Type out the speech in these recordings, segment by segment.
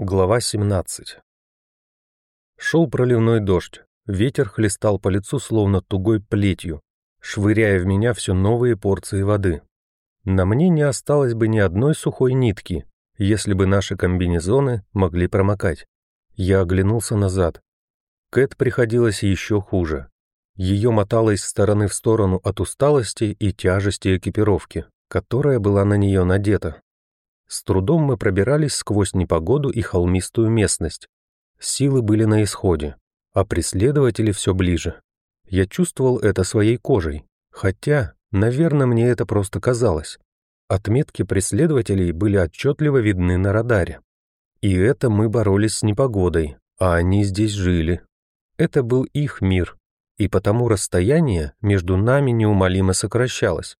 Глава 17 Шел проливной дождь, ветер хлестал по лицу словно тугой плетью, швыряя в меня все новые порции воды. На мне не осталось бы ни одной сухой нитки, если бы наши комбинезоны могли промокать. Я оглянулся назад. Кэт приходилось еще хуже. Ее мотало из стороны в сторону от усталости и тяжести экипировки, которая была на нее надета. С трудом мы пробирались сквозь непогоду и холмистую местность. Силы были на исходе, а преследователи все ближе. Я чувствовал это своей кожей, хотя, наверное, мне это просто казалось. Отметки преследователей были отчетливо видны на радаре. И это мы боролись с непогодой, а они здесь жили. Это был их мир, и потому расстояние между нами неумолимо сокращалось.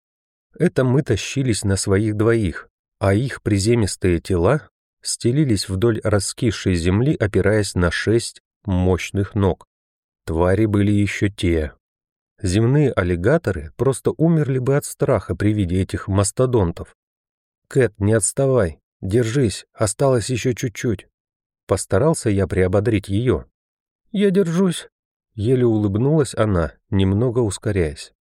Это мы тащились на своих двоих, а их приземистые тела стелились вдоль раскисшей земли, опираясь на шесть мощных ног. Твари были еще те. Земные аллигаторы просто умерли бы от страха при виде этих мастодонтов. «Кэт, не отставай, держись, осталось еще чуть-чуть». Постарался я приободрить ее. «Я держусь», — еле улыбнулась она, немного ускоряясь.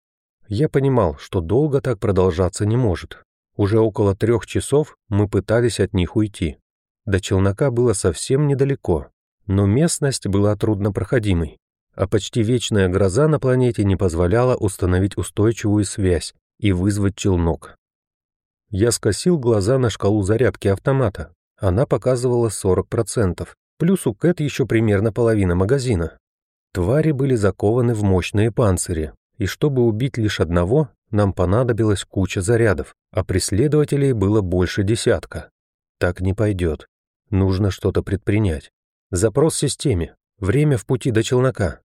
Я понимал, что долго так продолжаться не может. Уже около трех часов мы пытались от них уйти. До челнока было совсем недалеко, но местность была труднопроходимой, а почти вечная гроза на планете не позволяла установить устойчивую связь и вызвать челнок. Я скосил глаза на шкалу зарядки автомата. Она показывала 40%, плюс у Кэт еще примерно половина магазина. Твари были закованы в мощные панцири, и чтобы убить лишь одного, нам понадобилась куча зарядов, а преследователей было больше десятка. Так не пойдет. Нужно что-то предпринять. Запрос системе. Время в пути до челнока.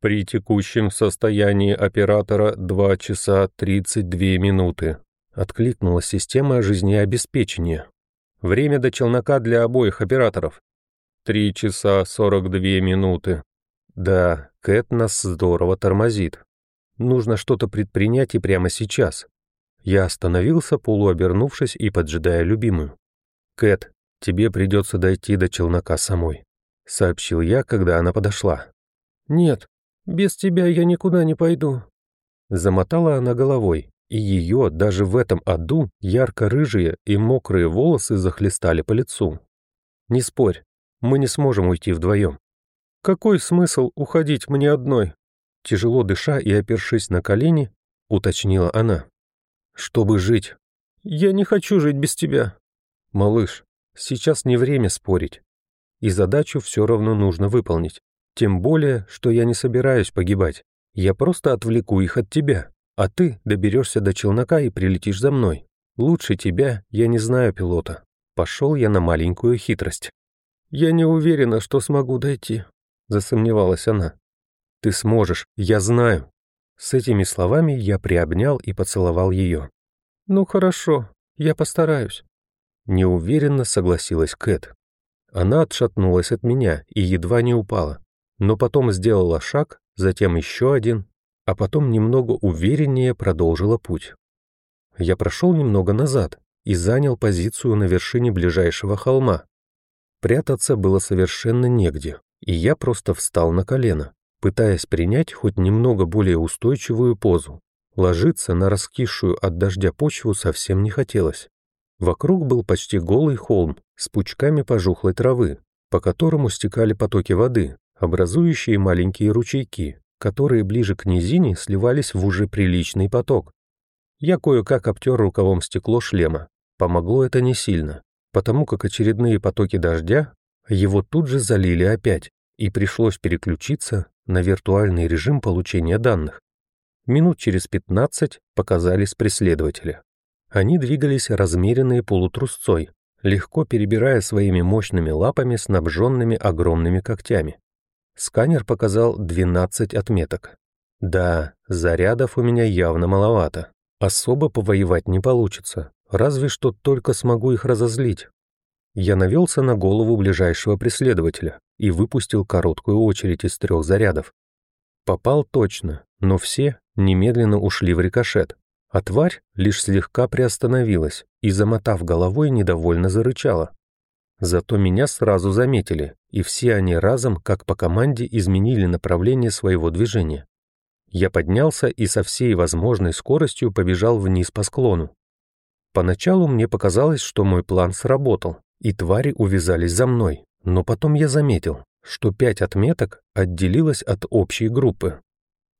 При текущем состоянии оператора 2 часа 32 минуты. Откликнула система жизнеобеспечения. Время до челнока для обоих операторов. 3 часа 42 минуты. Да, Кэт нас здорово тормозит. Нужно что-то предпринять и прямо сейчас. Я остановился, полуобернувшись и поджидая любимую. «Кэт, тебе придется дойти до челнока самой», — сообщил я, когда она подошла. «Нет, без тебя я никуда не пойду». Замотала она головой, и ее даже в этом аду ярко-рыжие и мокрые волосы захлестали по лицу. «Не спорь, мы не сможем уйти вдвоем». «Какой смысл уходить мне одной?» Тяжело дыша и опершись на колени, уточнила она. «Чтобы жить». «Я не хочу жить без тебя». «Малыш, сейчас не время спорить. И задачу все равно нужно выполнить. Тем более, что я не собираюсь погибать. Я просто отвлеку их от тебя, а ты доберешься до челнока и прилетишь за мной. Лучше тебя я не знаю пилота. Пошел я на маленькую хитрость. «Я не уверена, что смогу дойти», — засомневалась она. Ты сможешь, я знаю». С этими словами я приобнял и поцеловал ее. «Ну хорошо, я постараюсь». Неуверенно согласилась Кэт. Она отшатнулась от меня и едва не упала, но потом сделала шаг, затем еще один, а потом немного увереннее продолжила путь. Я прошел немного назад и занял позицию на вершине ближайшего холма. Прятаться было совершенно негде, и я просто встал на колено пытаясь принять хоть немного более устойчивую позу. Ложиться на раскисшую от дождя почву совсем не хотелось. Вокруг был почти голый холм с пучками пожухлой травы, по которому стекали потоки воды, образующие маленькие ручейки, которые ближе к низине сливались в уже приличный поток. Я кое-как обтер рукавом стекло шлема. Помогло это не сильно, потому как очередные потоки дождя его тут же залили опять, и пришлось переключиться на виртуальный режим получения данных. Минут через 15 показались преследователи. Они двигались размеренной полутрусцой, легко перебирая своими мощными лапами, снабженными огромными когтями. Сканер показал 12 отметок. Да, зарядов у меня явно маловато. Особо повоевать не получится, разве что только смогу их разозлить. Я навелся на голову ближайшего преследователя и выпустил короткую очередь из трех зарядов. Попал точно, но все немедленно ушли в рикошет, а тварь лишь слегка приостановилась и, замотав головой, недовольно зарычала. Зато меня сразу заметили, и все они разом, как по команде, изменили направление своего движения. Я поднялся и со всей возможной скоростью побежал вниз по склону. Поначалу мне показалось, что мой план сработал, и твари увязались за мной, но потом я заметил, что пять отметок отделилось от общей группы.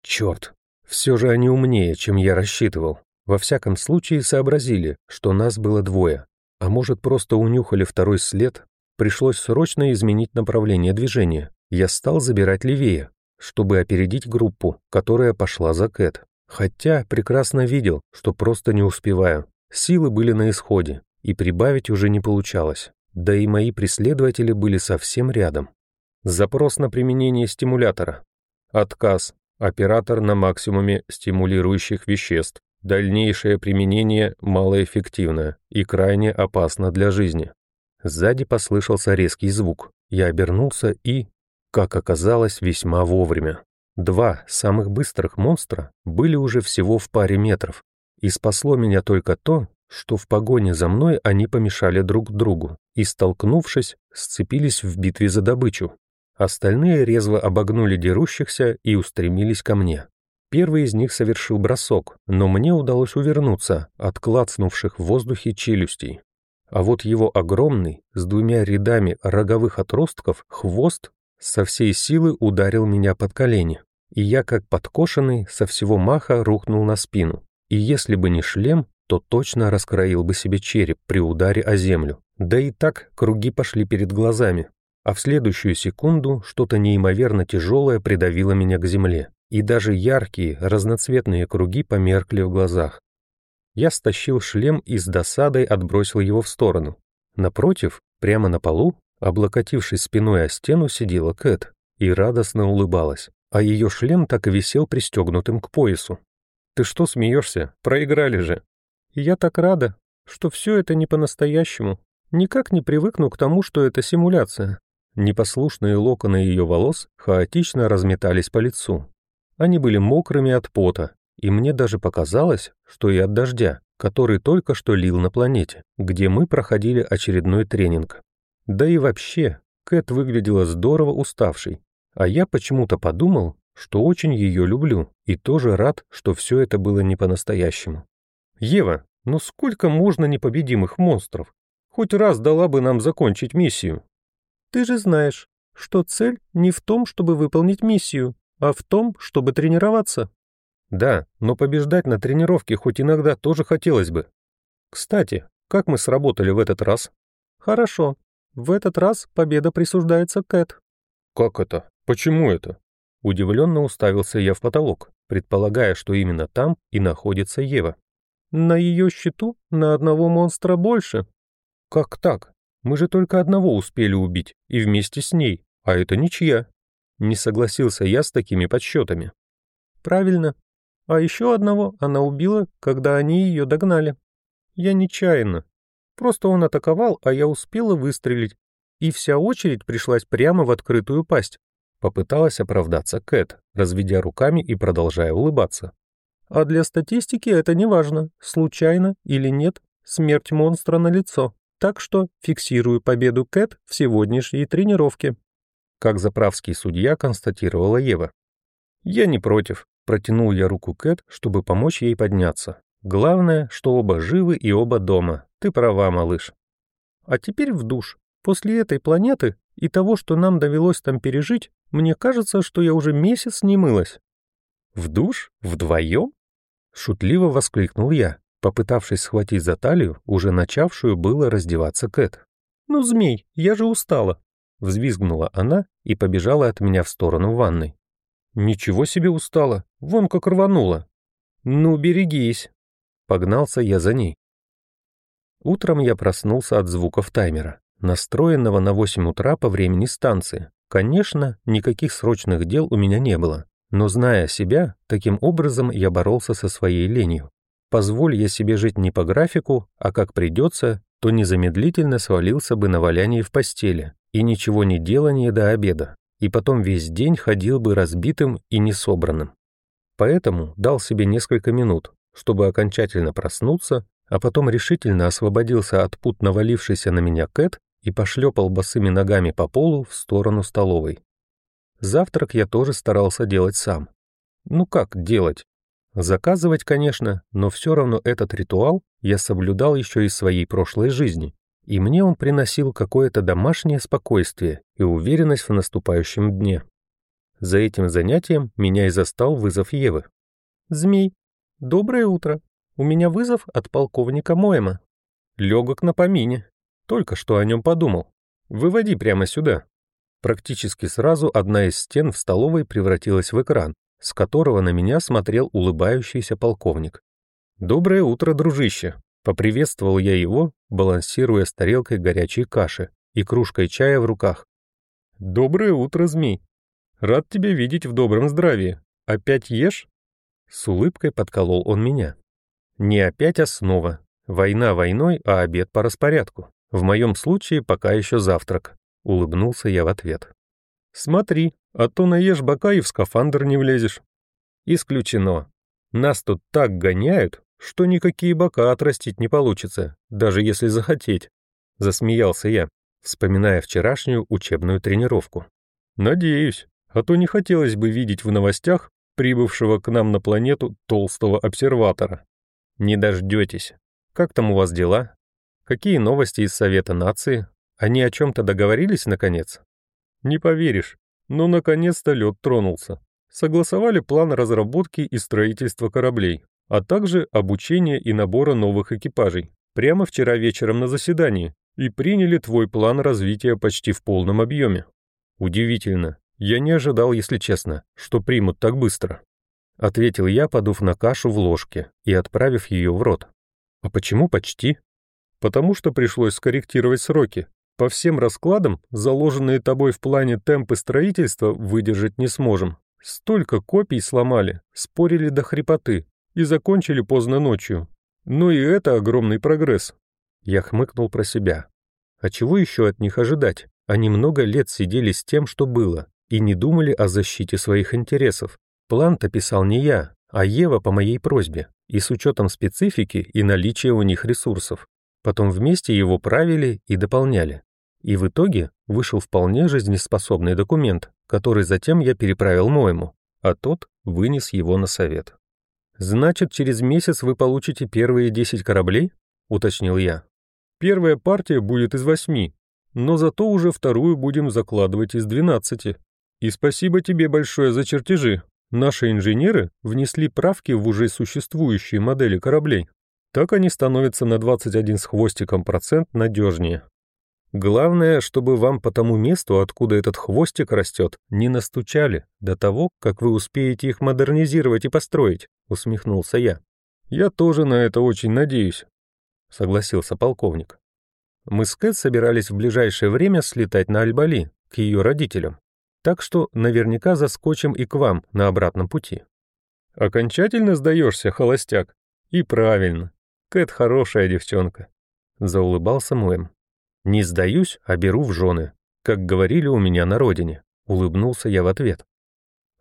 Черт, все же они умнее, чем я рассчитывал. Во всяком случае сообразили, что нас было двое, а может просто унюхали второй след. Пришлось срочно изменить направление движения. Я стал забирать левее, чтобы опередить группу, которая пошла за Кэт. Хотя прекрасно видел, что просто не успеваю. Силы были на исходе, и прибавить уже не получалось. Да и мои преследователи были совсем рядом. Запрос на применение стимулятора. Отказ. Оператор на максимуме стимулирующих веществ. Дальнейшее применение малоэффективно и крайне опасно для жизни. Сзади послышался резкий звук. Я обернулся и, как оказалось, весьма вовремя. Два самых быстрых монстра были уже всего в паре метров, и спасло меня только то, что в погоне за мной они помешали друг другу и, столкнувшись, сцепились в битве за добычу. Остальные резво обогнули дерущихся и устремились ко мне. Первый из них совершил бросок, но мне удалось увернуться от клацнувших в воздухе челюстей. А вот его огромный, с двумя рядами роговых отростков, хвост со всей силы ударил меня под колени, и я, как подкошенный, со всего маха рухнул на спину. И если бы не шлем, то точно раскроил бы себе череп при ударе о землю. Да и так круги пошли перед глазами. А в следующую секунду что-то неимоверно тяжелое придавило меня к земле. И даже яркие, разноцветные круги померкли в глазах. Я стащил шлем и с досадой отбросил его в сторону. Напротив, прямо на полу, облокотившись спиной о стену, сидела Кэт и радостно улыбалась, а ее шлем так и висел пристегнутым к поясу. «Ты что смеешься? Проиграли же!» «Я так рада, что все это не по-настоящему. Никак не привыкну к тому, что это симуляция». Непослушные локоны ее волос хаотично разметались по лицу. Они были мокрыми от пота, и мне даже показалось, что и от дождя, который только что лил на планете, где мы проходили очередной тренинг. Да и вообще, Кэт выглядела здорово уставшей, а я почему-то подумал, что очень ее люблю и тоже рад, что все это было не по-настоящему. «Ева, ну сколько можно непобедимых монстров? Хоть раз дала бы нам закончить миссию». «Ты же знаешь, что цель не в том, чтобы выполнить миссию, а в том, чтобы тренироваться». «Да, но побеждать на тренировке хоть иногда тоже хотелось бы. Кстати, как мы сработали в этот раз?» «Хорошо. В этот раз победа присуждается Кэт». «Как это? Почему это?» Удивленно уставился я в потолок, предполагая, что именно там и находится Ева. «На ее счету на одного монстра больше». «Как так? Мы же только одного успели убить, и вместе с ней, а это ничья». Не согласился я с такими подсчетами. «Правильно. А еще одного она убила, когда они ее догнали. Я нечаянно. Просто он атаковал, а я успела выстрелить, и вся очередь пришлась прямо в открытую пасть. Попыталась оправдаться Кэт, разведя руками и продолжая улыбаться. А для статистики это не важно, случайно или нет, смерть монстра на лицо. Так что фиксирую победу Кэт в сегодняшней тренировке. Как заправский судья констатировала Ева. Я не против. Протянул я руку Кэт, чтобы помочь ей подняться. Главное, что оба живы и оба дома. Ты права, малыш. А теперь в душ. После этой планеты и того, что нам довелось там пережить, мне кажется, что я уже месяц не мылась». «В душ? Вдвоем?» Шутливо воскликнул я, попытавшись схватить за талию, уже начавшую было раздеваться Кэт. «Ну, змей, я же устала!» Взвизгнула она и побежала от меня в сторону ванной. «Ничего себе устала! Вон как рванула!» «Ну, берегись!» Погнался я за ней. Утром я проснулся от звуков таймера, настроенного на 8 утра по времени станции. Конечно, никаких срочных дел у меня не было, но зная себя, таким образом я боролся со своей ленью. Позволь я себе жить не по графику, а как придется, то незамедлительно свалился бы на валяние в постели и ничего не делание до обеда, и потом весь день ходил бы разбитым и несобранным. Поэтому дал себе несколько минут, чтобы окончательно проснуться, а потом решительно освободился от пут навалившейся на меня Кэт и пошлепал босыми ногами по полу в сторону столовой. Завтрак я тоже старался делать сам. Ну как делать? Заказывать, конечно, но все равно этот ритуал я соблюдал еще из своей прошлой жизни, и мне он приносил какое-то домашнее спокойствие и уверенность в наступающем дне. За этим занятием меня и застал вызов Евы. «Змей, доброе утро. У меня вызов от полковника Моема. Легок на помине. Только что о нем подумал. Выводи прямо сюда». Практически сразу одна из стен в столовой превратилась в экран, с которого на меня смотрел улыбающийся полковник. «Доброе утро, дружище!» — поприветствовал я его, балансируя с тарелкой горячей каши и кружкой чая в руках. «Доброе утро, змей! Рад тебя видеть в добром здравии. Опять ешь?» С улыбкой подколол он меня. «Не опять, а снова. Война войной, а обед по распорядку. В моем случае пока еще завтрак», — улыбнулся я в ответ. «Смотри, а то наешь бока и в скафандр не влезешь». «Исключено. Нас тут так гоняют, что никакие бока отрастить не получится, даже если захотеть», — засмеялся я, вспоминая вчерашнюю учебную тренировку. «Надеюсь, а то не хотелось бы видеть в новостях прибывшего к нам на планету толстого обсерватора. Не дождетесь. Как там у вас дела? Какие новости из Совета нации? Они о чем-то договорились, наконец?» Не поверишь, но наконец-то лед тронулся. Согласовали план разработки и строительства кораблей, а также обучения и набора новых экипажей. Прямо вчера вечером на заседании и приняли твой план развития почти в полном объеме. Удивительно. Я не ожидал, если честно, что примут так быстро. Ответил я, подув на кашу в ложке и отправив ее в рот. А почему почти? Потому что пришлось скорректировать сроки, по всем раскладам, заложенные тобой в плане темпы строительства, выдержать не сможем. Столько копий сломали, спорили до хрипоты и закончили поздно ночью. Но и это огромный прогресс. Я хмыкнул про себя. А чего еще от них ожидать? Они много лет сидели с тем, что было, и не думали о защите своих интересов. План-то писал не я, а Ева по моей просьбе, и с учетом специфики и наличия у них ресурсов. Потом вместе его правили и дополняли. И в итоге вышел вполне жизнеспособный документ, который затем я переправил моему, а тот вынес его на совет. «Значит, через месяц вы получите первые 10 кораблей?» — уточнил я. «Первая партия будет из восьми, но зато уже вторую будем закладывать из 12. И спасибо тебе большое за чертежи. Наши инженеры внесли правки в уже существующие модели кораблей. Так они становятся на 21 с хвостиком процент надежнее. Главное, чтобы вам по тому месту, откуда этот хвостик растет, не настучали до того, как вы успеете их модернизировать и построить», — усмехнулся я. «Я тоже на это очень надеюсь», — согласился полковник. Мы с Кэт собирались в ближайшее время слетать на Альбали, к ее родителям, так что наверняка заскочим и к вам на обратном пути. «Окончательно сдаешься, холостяк?» «И правильно. Кэт хорошая девчонка», — заулыбался Моем. «Не сдаюсь, а беру в жены, как говорили у меня на родине», — улыбнулся я в ответ.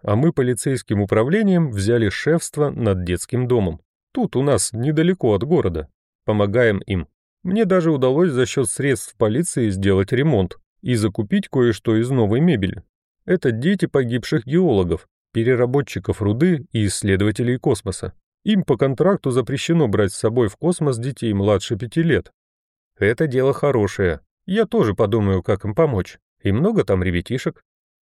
«А мы полицейским управлением взяли шефство над детским домом. Тут у нас недалеко от города. Помогаем им. Мне даже удалось за счет средств полиции сделать ремонт и закупить кое-что из новой мебели. Это дети погибших геологов, переработчиков руды и исследователей космоса. Им по контракту запрещено брать с собой в космос детей младше пяти лет, это дело хорошее. Я тоже подумаю, как им помочь. И много там ребятишек.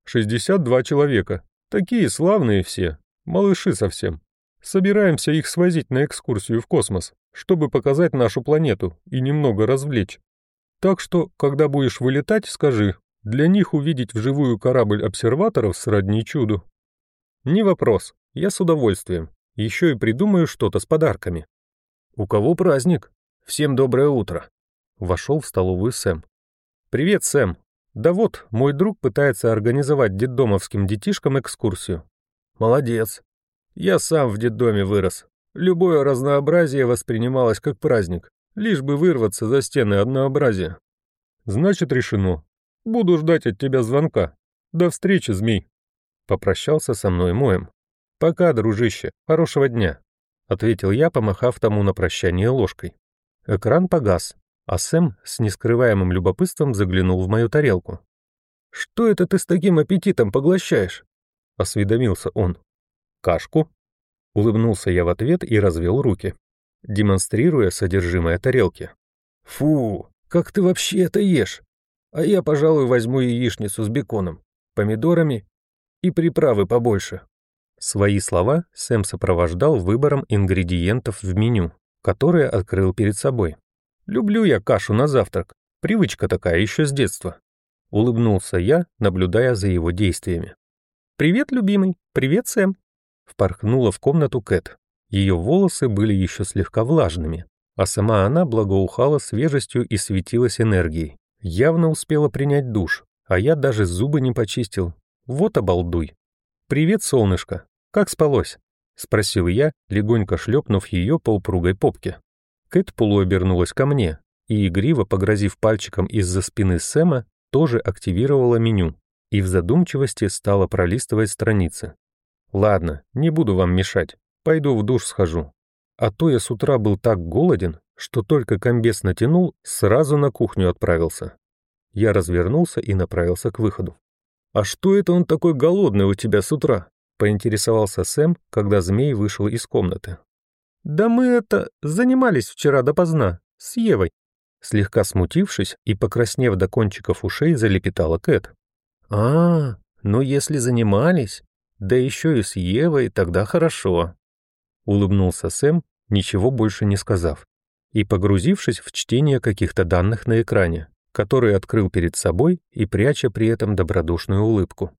62 человека. Такие славные все. Малыши совсем. Собираемся их свозить на экскурсию в космос, чтобы показать нашу планету и немного развлечь. Так что, когда будешь вылетать, скажи, для них увидеть вживую корабль обсерваторов сродни чуду. Не вопрос, я с удовольствием. Еще и придумаю что-то с подарками. У кого праздник? Всем доброе утро. Вошел в столовую Сэм. «Привет, Сэм. Да вот, мой друг пытается организовать детдомовским детишкам экскурсию». «Молодец. Я сам в детдоме вырос. Любое разнообразие воспринималось как праздник, лишь бы вырваться за стены однообразия». «Значит, решено. Буду ждать от тебя звонка. До встречи, змей». Попрощался со мной моем. «Пока, дружище. Хорошего дня», — ответил я, помахав тому на прощание ложкой. Экран погас, а Сэм с нескрываемым любопытством заглянул в мою тарелку. «Что это ты с таким аппетитом поглощаешь?» — осведомился он. «Кашку?» Улыбнулся я в ответ и развел руки, демонстрируя содержимое тарелки. «Фу, как ты вообще это ешь? А я, пожалуй, возьму яичницу с беконом, помидорами и приправы побольше». Свои слова Сэм сопровождал выбором ингредиентов в меню, которое открыл перед собой. «Люблю я кашу на завтрак, привычка такая еще с детства». Улыбнулся я, наблюдая за его действиями. «Привет, любимый! Привет, Сэм!» Впорхнула в комнату Кэт. Ее волосы были еще слегка влажными, а сама она благоухала свежестью и светилась энергией. Явно успела принять душ, а я даже зубы не почистил. Вот обалдуй. «Привет, солнышко! Как спалось?» — спросил я, легонько шлепнув ее по упругой попке. Кэт полуобернулась ко мне и, игриво погрозив пальчиком из-за спины Сэма, тоже активировала меню и в задумчивости стала пролистывать страницы. «Ладно, не буду вам мешать, пойду в душ схожу. А то я с утра был так голоден, что только комбес натянул, сразу на кухню отправился». Я развернулся и направился к выходу. «А что это он такой голодный у тебя с утра?» — поинтересовался Сэм, когда змей вышел из комнаты. «Да мы это... занимались вчера допоздна, с Евой», Слегка смутившись и покраснев до кончиков ушей, залепетала Кэт. «А, ну если занимались, да еще и с Евой, тогда хорошо», — улыбнулся Сэм, ничего больше не сказав, и погрузившись в чтение каких-то данных на экране, который открыл перед собой и пряча при этом добродушную улыбку.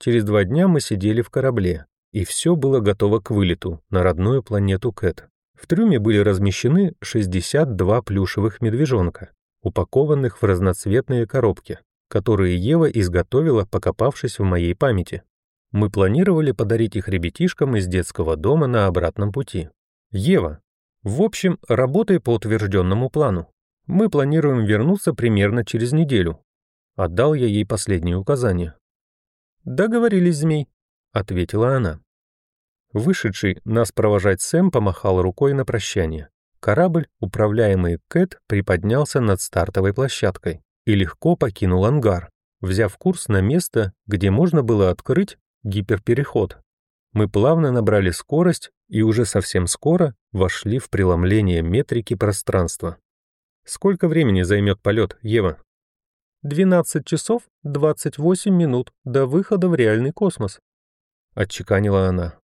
Через два дня мы сидели в корабле, и все было готово к вылету на родную планету Кэт. В трюме были размещены 62 плюшевых медвежонка, упакованных в разноцветные коробки, которые Ева изготовила, покопавшись в моей памяти. Мы планировали подарить их ребятишкам из детского дома на обратном пути. Ева, в общем, работай по утвержденному плану. Мы планируем вернуться примерно через неделю. Отдал я ей последние указания. «Договорились, змей», — ответила она. Вышедший нас провожать Сэм помахал рукой на прощание. Корабль, управляемый Кэт, приподнялся над стартовой площадкой и легко покинул ангар, взяв курс на место, где можно было открыть гиперпереход. Мы плавно набрали скорость и уже совсем скоро вошли в преломление метрики пространства. Сколько времени займет полет, Ева? 12 часов 28 минут до выхода в реальный космос, отчеканила она.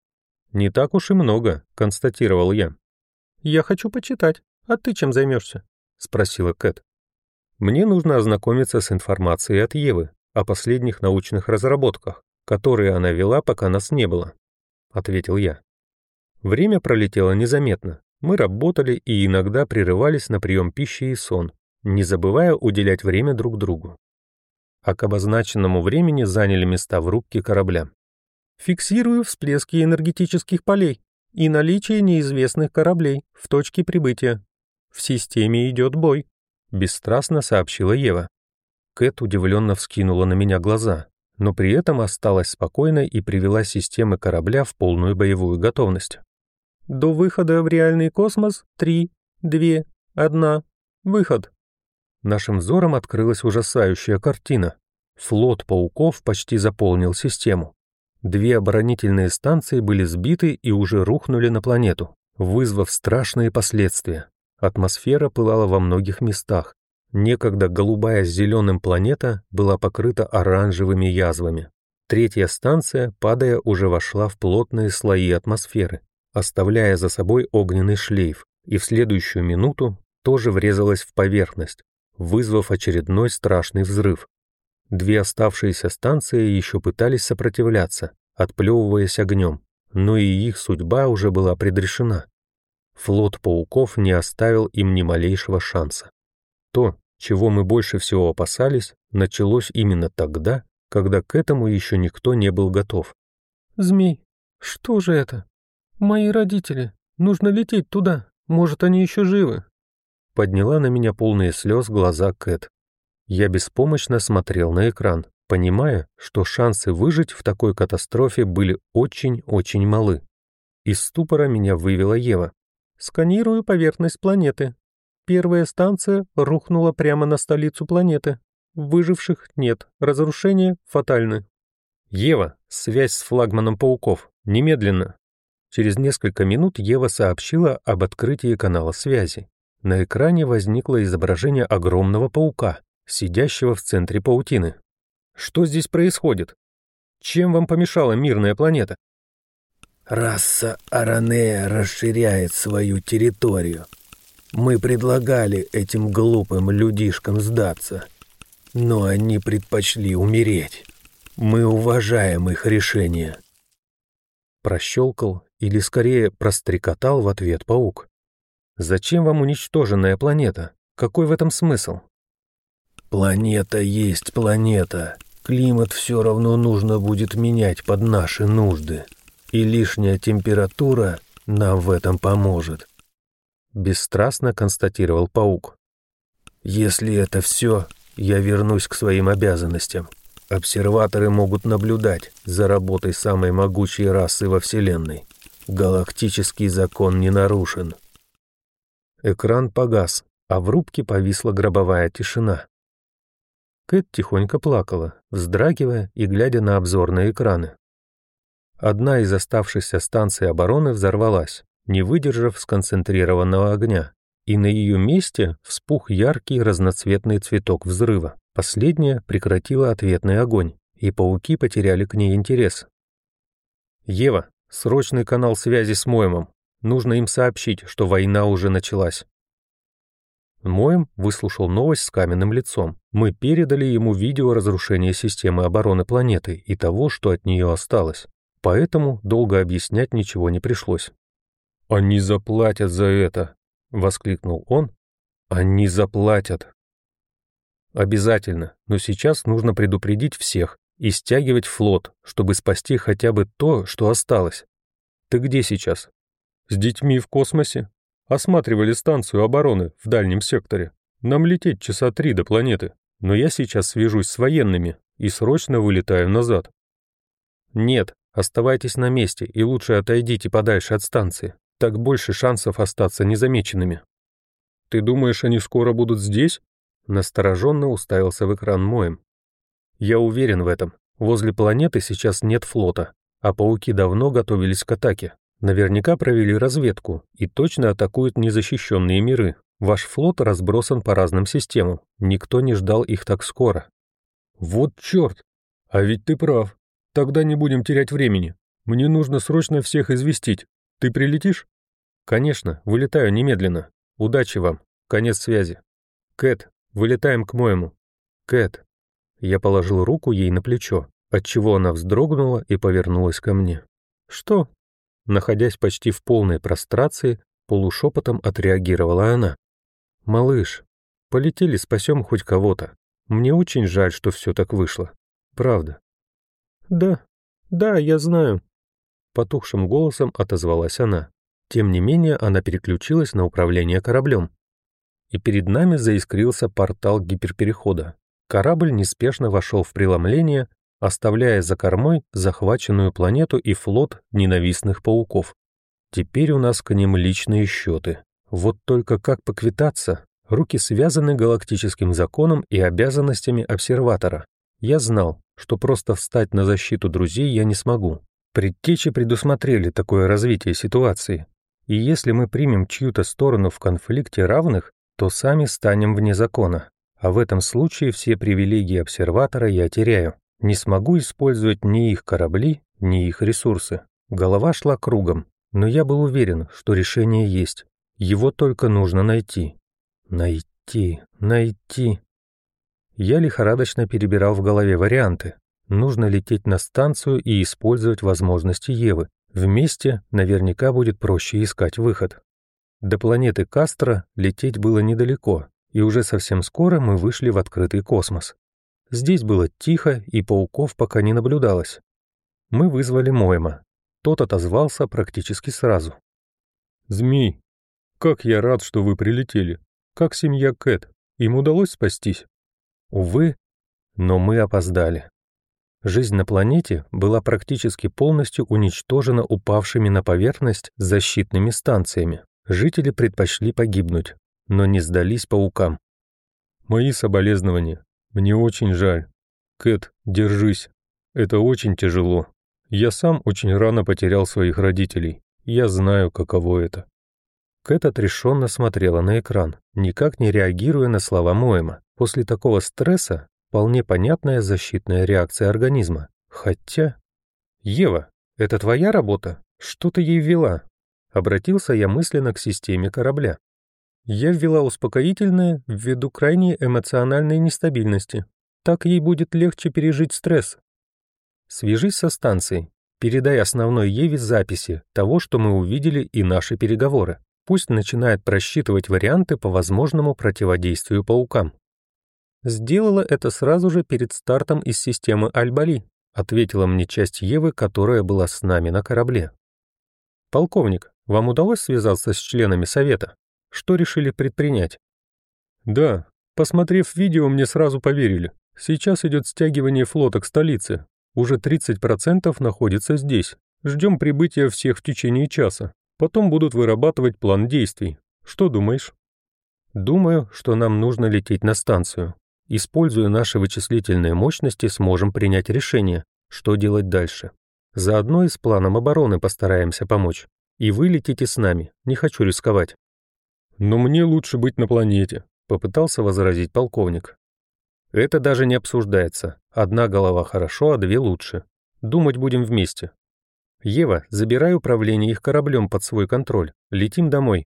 «Не так уж и много», — констатировал я. «Я хочу почитать. А ты чем займешься?» — спросила Кэт. «Мне нужно ознакомиться с информацией от Евы о последних научных разработках, которые она вела, пока нас не было», — ответил я. Время пролетело незаметно. Мы работали и иногда прерывались на прием пищи и сон, не забывая уделять время друг другу. А к обозначенному времени заняли места в рубке корабля. Фиксирую всплески энергетических полей и наличие неизвестных кораблей в точке прибытия. В системе идет бой», — бесстрастно сообщила Ева. Кэт удивленно вскинула на меня глаза, но при этом осталась спокойной и привела системы корабля в полную боевую готовность. «До выхода в реальный космос три, две, одна. Выход!» Нашим взором открылась ужасающая картина. Флот пауков почти заполнил систему. Две оборонительные станции были сбиты и уже рухнули на планету, вызвав страшные последствия. Атмосфера пылала во многих местах. Некогда голубая с зеленым планета была покрыта оранжевыми язвами. Третья станция, падая, уже вошла в плотные слои атмосферы, оставляя за собой огненный шлейф, и в следующую минуту тоже врезалась в поверхность, вызвав очередной страшный взрыв. Две оставшиеся станции еще пытались сопротивляться, отплевываясь огнем, но и их судьба уже была предрешена. Флот пауков не оставил им ни малейшего шанса. То, чего мы больше всего опасались, началось именно тогда, когда к этому еще никто не был готов. «Змей, что же это? Мои родители. Нужно лететь туда. Может, они еще живы?» Подняла на меня полные слез глаза Кэт. Я беспомощно смотрел на экран, понимая, что шансы выжить в такой катастрофе были очень-очень малы. Из ступора меня вывела Ева. «Сканирую поверхность планеты. Первая станция рухнула прямо на столицу планеты. Выживших нет, разрушения фатальны. Ева, связь с флагманом пауков. Немедленно. Через несколько минут Ева сообщила об открытии канала связи. На экране возникло изображение огромного паука, сидящего в центре паутины. Что здесь происходит? Чем вам помешала мирная планета? Раса Аранея расширяет свою территорию. Мы предлагали этим глупым людишкам сдаться, но они предпочли умереть. Мы уважаем их решение. Прощелкал или скорее прострекотал в ответ паук. «Зачем вам уничтоженная планета? Какой в этом смысл?» «Планета есть планета. Климат все равно нужно будет менять под наши нужды, и лишняя температура нам в этом поможет», — бесстрастно констатировал паук. «Если это все, я вернусь к своим обязанностям. Обсерваторы могут наблюдать за работой самой могучей расы во Вселенной. Галактический закон не нарушен». Экран погас, а в рубке повисла гробовая тишина. Кэт тихонько плакала, вздрагивая и глядя на обзорные экраны. Одна из оставшихся станций обороны взорвалась, не выдержав сконцентрированного огня, и на ее месте вспух яркий разноцветный цветок взрыва. Последняя прекратила ответный огонь, и пауки потеряли к ней интерес. «Ева, срочный канал связи с Моемом. Нужно им сообщить, что война уже началась». Моем выслушал новость с каменным лицом. Мы передали ему видео разрушения системы обороны планеты и того, что от нее осталось. Поэтому долго объяснять ничего не пришлось. «Они заплатят за это!» — воскликнул он. «Они заплатят!» «Обязательно, но сейчас нужно предупредить всех и стягивать флот, чтобы спасти хотя бы то, что осталось. Ты где сейчас?» «С детьми в космосе?» Осматривали станцию обороны в дальнем секторе. Нам лететь часа три до планеты, но я сейчас свяжусь с военными и срочно вылетаю назад. Нет, оставайтесь на месте и лучше отойдите подальше от станции. Так больше шансов остаться незамеченными. Ты думаешь, они скоро будут здесь? Настороженно уставился в экран моем. Я уверен в этом. Возле планеты сейчас нет флота, а пауки давно готовились к атаке. Наверняка провели разведку и точно атакуют незащищенные миры. Ваш флот разбросан по разным системам. Никто не ждал их так скоро. Вот черт! А ведь ты прав. Тогда не будем терять времени. Мне нужно срочно всех известить. Ты прилетишь? Конечно, вылетаю немедленно. Удачи вам. Конец связи. Кэт, вылетаем к моему. Кэт. Я положил руку ей на плечо, отчего она вздрогнула и повернулась ко мне. Что? Находясь почти в полной прострации, полушепотом отреагировала она. «Малыш, полетели, спасем хоть кого-то. Мне очень жаль, что все так вышло. Правда». «Да, да, я знаю», — потухшим голосом отозвалась она. Тем не менее, она переключилась на управление кораблем. И перед нами заискрился портал гиперперехода. Корабль неспешно вошел в преломление, оставляя за кормой захваченную планету и флот ненавистных пауков. Теперь у нас к ним личные счеты. Вот только как поквитаться? Руки связаны галактическим законом и обязанностями обсерватора. Я знал, что просто встать на защиту друзей я не смогу. Предтечи предусмотрели такое развитие ситуации. И если мы примем чью-то сторону в конфликте равных, то сами станем вне закона. А в этом случае все привилегии обсерватора я теряю. Не смогу использовать ни их корабли, ни их ресурсы. Голова шла кругом, но я был уверен, что решение есть. Его только нужно найти. Найти, найти. Я лихорадочно перебирал в голове варианты. Нужно лететь на станцию и использовать возможности Евы. Вместе наверняка будет проще искать выход. До планеты Кастро лететь было недалеко, и уже совсем скоро мы вышли в открытый космос. Здесь было тихо, и пауков пока не наблюдалось. Мы вызвали Моема. Тот отозвался практически сразу. «Змей, как я рад, что вы прилетели. Как семья Кэт? Им удалось спастись?» Увы, но мы опоздали. Жизнь на планете была практически полностью уничтожена упавшими на поверхность защитными станциями. Жители предпочли погибнуть. но не сдались паукам. «Мои соболезнования. Мне очень жаль. Кэт, держись. Это очень тяжело. Я сам очень рано потерял своих родителей. Я знаю, каково это». Кэт отрешенно смотрела на экран, никак не реагируя на слова Моэма. После такого стресса вполне понятная защитная реакция организма. Хотя... «Ева, это твоя работа? Что ты ей ввела?» Обратился я мысленно к системе корабля. Я ввела успокоительное ввиду крайней эмоциональной нестабильности. Так ей будет легче пережить стресс. Свяжись со станцией. Передай основной Еве записи того, что мы увидели и наши переговоры. Пусть начинает просчитывать варианты по возможному противодействию паукам. Сделала это сразу же перед стартом из системы Альбали, ответила мне часть Евы, которая была с нами на корабле. Полковник, вам удалось связаться с членами совета? Что решили предпринять? Да, посмотрев видео, мне сразу поверили. Сейчас идет стягивание флота к столице. Уже 30% находится здесь. Ждем прибытия всех в течение часа. Потом будут вырабатывать план действий. Что думаешь? Думаю, что нам нужно лететь на станцию. Используя наши вычислительные мощности, сможем принять решение, что делать дальше. Заодно и с планом обороны постараемся помочь. И вы летите с нами, не хочу рисковать. Но мне лучше быть на планете, попытался возразить полковник. Это даже не обсуждается. Одна голова хорошо, а две лучше. Думать будем вместе. Ева, забирай управление их кораблем под свой контроль. Летим домой.